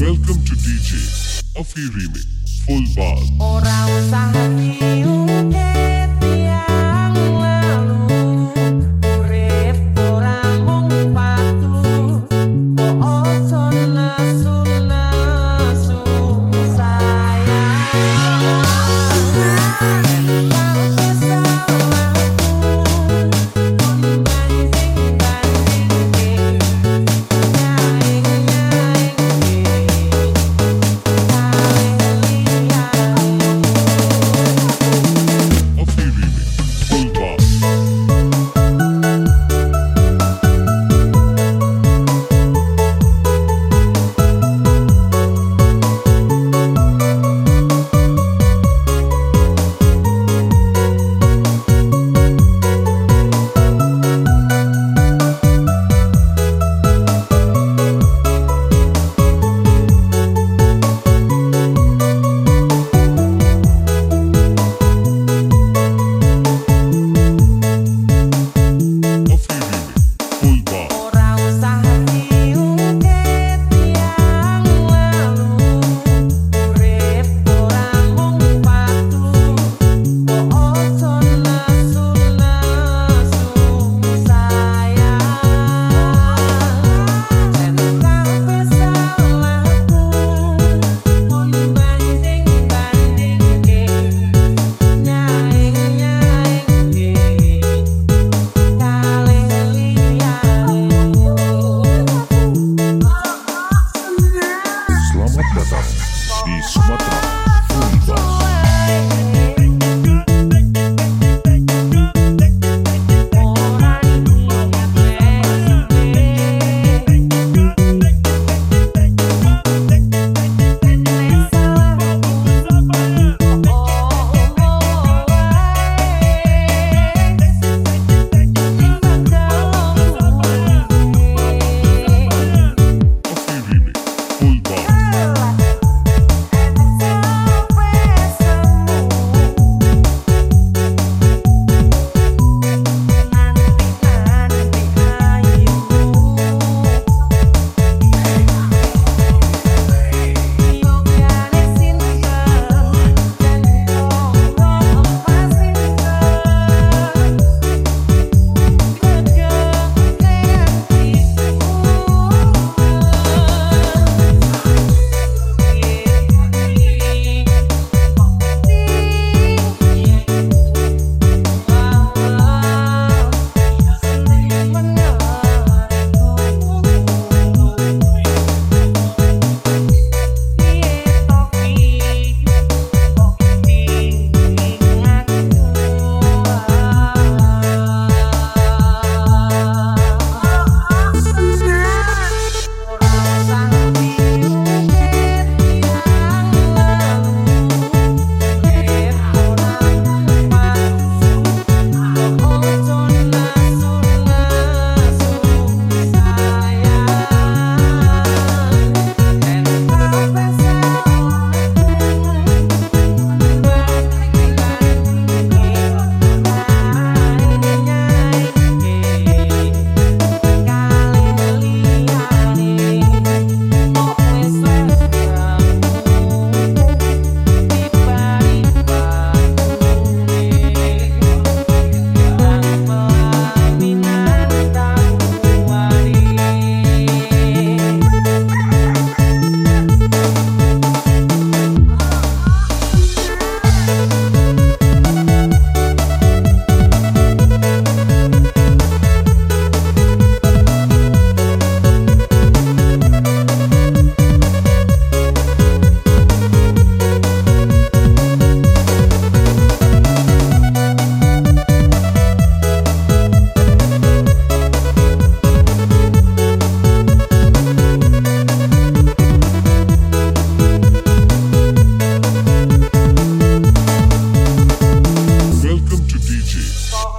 Welcome to DJ Afi Remix Full Bass.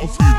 confused.